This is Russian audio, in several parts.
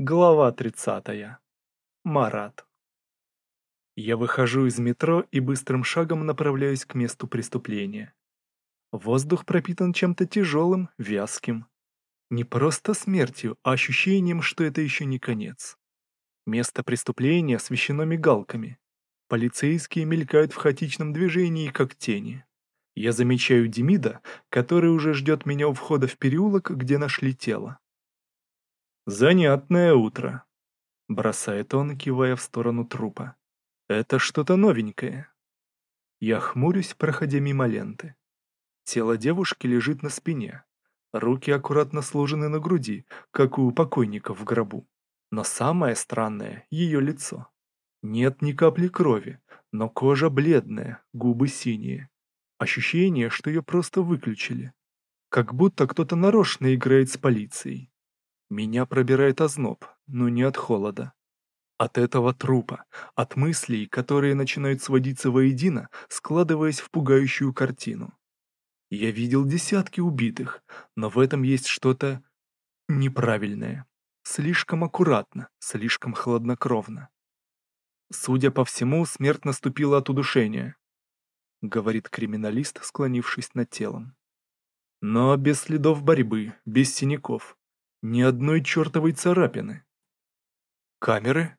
Глава 30. Марат. Я выхожу из метро и быстрым шагом направляюсь к месту преступления. Воздух пропитан чем-то тяжелым, вязким. Не просто смертью, а ощущением, что это еще не конец. Место преступления освещено мигалками. Полицейские мелькают в хаотичном движении, как тени. Я замечаю Демида, который уже ждет меня у входа в переулок, где нашли тело. «Занятное утро», — бросает он, кивая в сторону трупа. «Это что-то новенькое». Я хмурюсь, проходя мимо ленты. Тело девушки лежит на спине. Руки аккуратно сложены на груди, как у покойников в гробу. Но самое странное — ее лицо. Нет ни капли крови, но кожа бледная, губы синие. Ощущение, что ее просто выключили. Как будто кто-то нарочно играет с полицией. Меня пробирает озноб, но не от холода. От этого трупа, от мыслей, которые начинают сводиться воедино, складываясь в пугающую картину. Я видел десятки убитых, но в этом есть что-то неправильное. Слишком аккуратно, слишком хладнокровно. Судя по всему, смерть наступила от удушения, говорит криминалист, склонившись над телом. Но без следов борьбы, без синяков. Ни одной чертовой царапины. Камеры?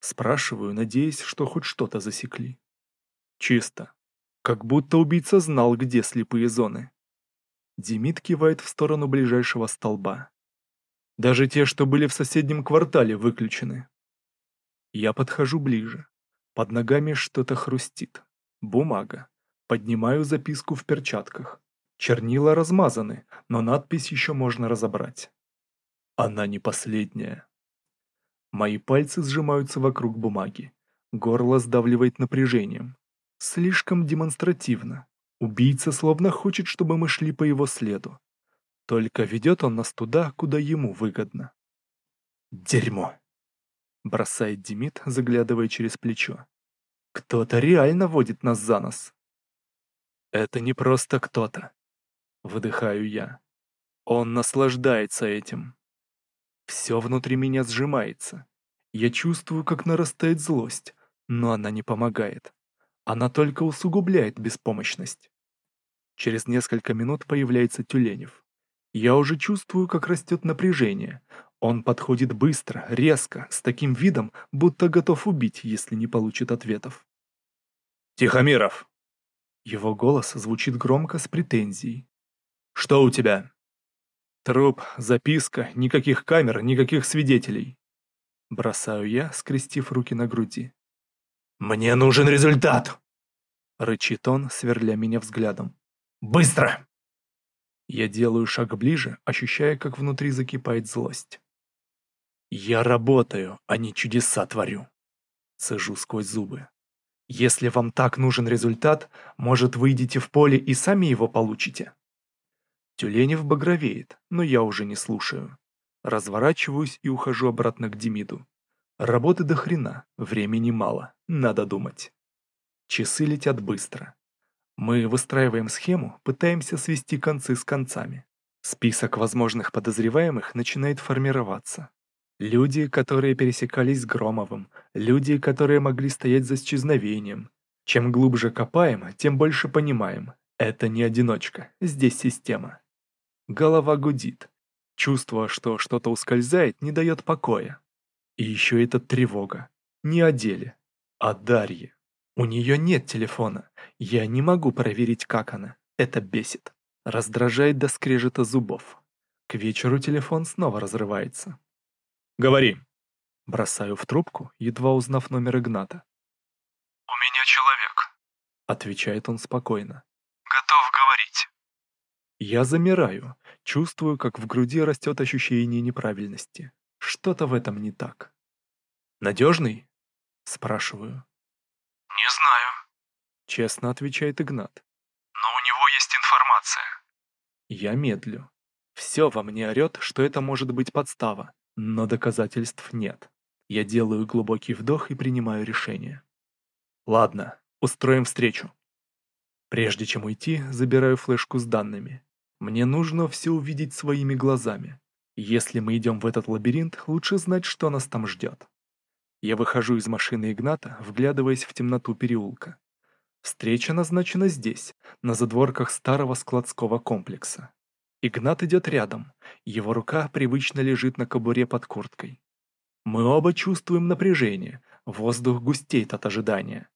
Спрашиваю, надеясь, что хоть что-то засекли. Чисто. Как будто убийца знал, где слепые зоны. Демид кивает в сторону ближайшего столба. Даже те, что были в соседнем квартале, выключены. Я подхожу ближе. Под ногами что-то хрустит. Бумага. Поднимаю записку в перчатках. Чернила размазаны, но надпись еще можно разобрать. Она не последняя. Мои пальцы сжимаются вокруг бумаги. Горло сдавливает напряжением. Слишком демонстративно. Убийца словно хочет, чтобы мы шли по его следу. Только ведет он нас туда, куда ему выгодно. «Дерьмо!» — бросает Демид, заглядывая через плечо. «Кто-то реально водит нас за нос!» «Это не просто кто-то!» — выдыхаю я. «Он наслаждается этим!» Все внутри меня сжимается. Я чувствую, как нарастает злость, но она не помогает. Она только усугубляет беспомощность. Через несколько минут появляется Тюленев. Я уже чувствую, как растет напряжение. Он подходит быстро, резко, с таким видом, будто готов убить, если не получит ответов. «Тихомиров!» Его голос звучит громко с претензией. «Что у тебя?» Труп, записка, никаких камер, никаких свидетелей. Бросаю я, скрестив руки на груди. «Мне нужен результат!» Рычит он, сверля меня взглядом. «Быстро!» Я делаю шаг ближе, ощущая, как внутри закипает злость. «Я работаю, а не чудеса творю!» Сажу сквозь зубы. «Если вам так нужен результат, может, выйдете в поле и сами его получите?» Тюленев багровеет, но я уже не слушаю. Разворачиваюсь и ухожу обратно к Демиду. Работы до хрена, времени мало, надо думать. Часы летят быстро. Мы выстраиваем схему, пытаемся свести концы с концами. Список возможных подозреваемых начинает формироваться. Люди, которые пересекались с Громовым, люди, которые могли стоять за исчезновением. Чем глубже копаем, тем больше понимаем. Это не одиночка, здесь система. Голова гудит. Чувство, что что-то ускользает, не дает покоя. И еще эта тревога. Не о деле, а Дарье. У нее нет телефона. Я не могу проверить, как она. Это бесит. Раздражает до скрежета зубов. К вечеру телефон снова разрывается. «Говори!» Бросаю в трубку, едва узнав номер Игната. «У меня человек», — отвечает он спокойно. «Готов говорить». Я замираю, чувствую, как в груди растет ощущение неправильности. Что-то в этом не так. «Надежный?» – спрашиваю. «Не знаю», – честно отвечает Игнат. «Но у него есть информация». Я медлю. Все во мне орет, что это может быть подстава, но доказательств нет. Я делаю глубокий вдох и принимаю решение. Ладно, устроим встречу. Прежде чем уйти, забираю флешку с данными. Мне нужно все увидеть своими глазами. Если мы идем в этот лабиринт, лучше знать, что нас там ждет. Я выхожу из машины Игната, вглядываясь в темноту переулка. Встреча назначена здесь, на задворках старого складского комплекса. Игнат идет рядом, его рука привычно лежит на кобуре под курткой. Мы оба чувствуем напряжение, воздух густеет от ожидания.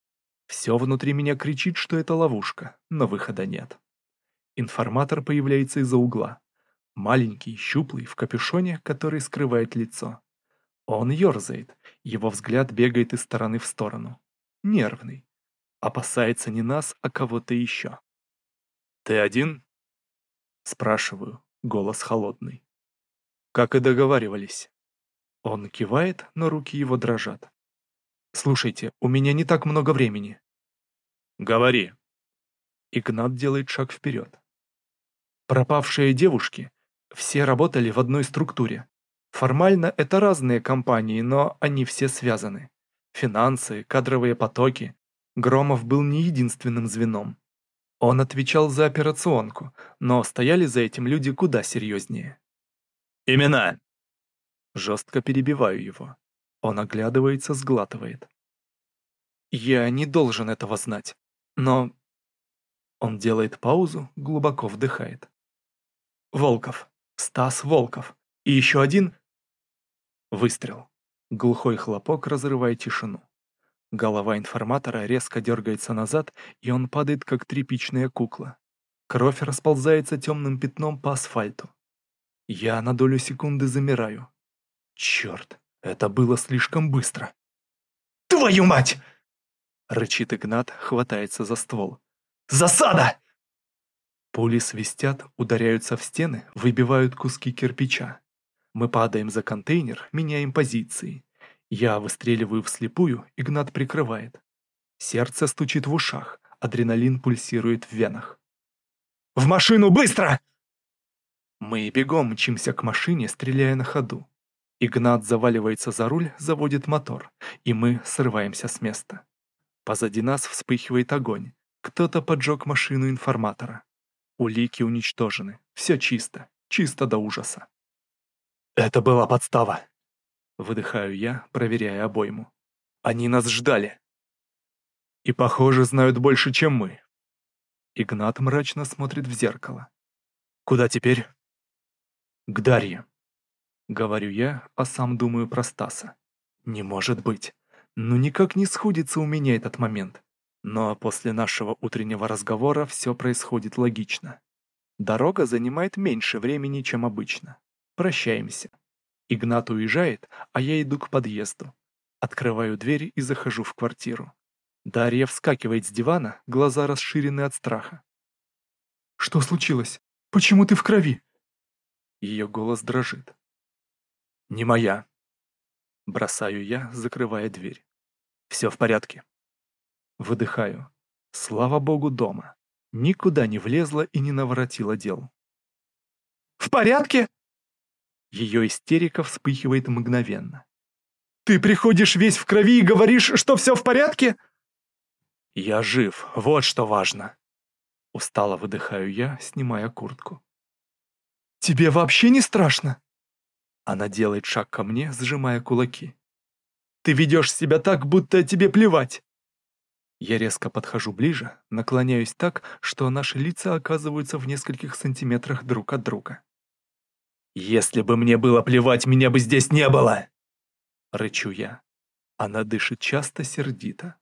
Все внутри меня кричит, что это ловушка, но выхода нет. Информатор появляется из-за угла. Маленький, щуплый, в капюшоне, который скрывает лицо. Он ерзает, его взгляд бегает из стороны в сторону. Нервный. Опасается не нас, а кого-то еще. «Ты один?» Спрашиваю, голос холодный. «Как и договаривались». Он кивает, но руки его дрожат. «Слушайте, у меня не так много времени». «Говори». Игнат делает шаг вперед. Пропавшие девушки все работали в одной структуре. Формально это разные компании, но они все связаны. Финансы, кадровые потоки. Громов был не единственным звеном. Он отвечал за операционку, но стояли за этим люди куда серьезнее. «Имена!» Жестко перебиваю его. Он оглядывается, сглатывает. «Я не должен этого знать, но...» Он делает паузу, глубоко вдыхает. Волков. Стас Волков. И еще один... Выстрел. Глухой хлопок разрывает тишину. Голова информатора резко дергается назад, и он падает, как тряпичная кукла. Кровь расползается темным пятном по асфальту. Я на долю секунды замираю. Черт, это было слишком быстро. «Твою мать!» Рычит Игнат, хватается за ствол. «Засада!» Пули свистят, ударяются в стены, выбивают куски кирпича. Мы падаем за контейнер, меняем позиции. Я выстреливаю вслепую, Игнат прикрывает. Сердце стучит в ушах, адреналин пульсирует в венах. «В машину, быстро!» Мы бегом мчимся к машине, стреляя на ходу. Игнат заваливается за руль, заводит мотор, и мы срываемся с места. Позади нас вспыхивает огонь. Кто-то поджег машину информатора. Улики уничтожены. Все чисто. Чисто до ужаса. «Это была подстава!» Выдыхаю я, проверяя обойму. «Они нас ждали!» «И, похоже, знают больше, чем мы!» Игнат мрачно смотрит в зеркало. «Куда теперь?» «К Дарье!» Говорю я, а сам думаю про Стаса. «Не может быть! Ну никак не сходится у меня этот момент!» Но после нашего утреннего разговора все происходит логично. Дорога занимает меньше времени, чем обычно. Прощаемся. Игнат уезжает, а я иду к подъезду. Открываю дверь и захожу в квартиру. Дарья вскакивает с дивана, глаза расширены от страха. «Что случилось? Почему ты в крови?» Ее голос дрожит. «Не моя». Бросаю я, закрывая дверь. «Все в порядке». Выдыхаю. Слава богу, дома. Никуда не влезла и не наворотила дел. «В порядке?» Ее истерика вспыхивает мгновенно. «Ты приходишь весь в крови и говоришь, что все в порядке?» «Я жив, вот что важно!» Устало выдыхаю я, снимая куртку. «Тебе вообще не страшно?» Она делает шаг ко мне, сжимая кулаки. «Ты ведешь себя так, будто тебе плевать. Я резко подхожу ближе, наклоняюсь так, что наши лица оказываются в нескольких сантиметрах друг от друга. «Если бы мне было плевать, меня бы здесь не было!» Рычу я. Она дышит часто сердито.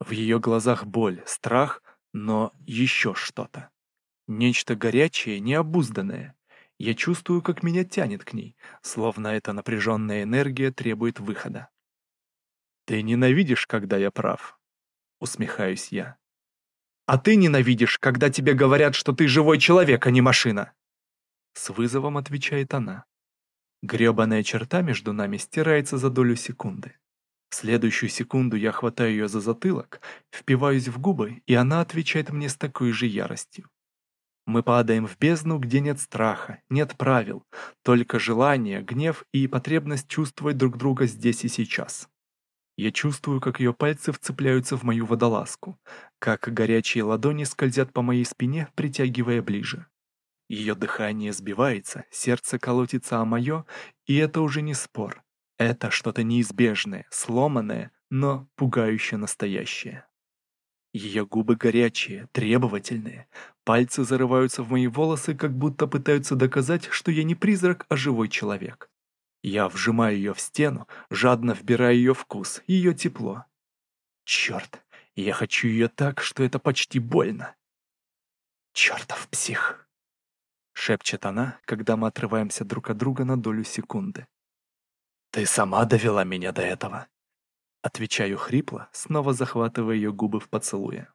В ее глазах боль, страх, но еще что-то. Нечто горячее, необузданное. Я чувствую, как меня тянет к ней, словно эта напряженная энергия требует выхода. «Ты ненавидишь, когда я прав», усмехаюсь я. «А ты ненавидишь, когда тебе говорят, что ты живой человек, а не машина!» С вызовом отвечает она. Гребаная черта между нами стирается за долю секунды. В следующую секунду я хватаю ее за затылок, впиваюсь в губы, и она отвечает мне с такой же яростью. Мы падаем в бездну, где нет страха, нет правил, только желание, гнев и потребность чувствовать друг друга здесь и сейчас. Я чувствую, как ее пальцы вцепляются в мою водолазку, как горячие ладони скользят по моей спине, притягивая ближе. Ее дыхание сбивается, сердце колотится о мое, и это уже не спор. Это что-то неизбежное, сломанное, но пугающе настоящее. Ее губы горячие, требовательные. Пальцы зарываются в мои волосы, как будто пытаются доказать, что я не призрак, а живой человек. Я вжимаю ее в стену, жадно вбирая ее вкус, ее тепло. Черт, я хочу ее так, что это почти больно. Чертов псих. Шепчет она, когда мы отрываемся друг от друга на долю секунды. «Ты сама довела меня до этого!» Отвечаю хрипло, снова захватывая ее губы в поцелуе.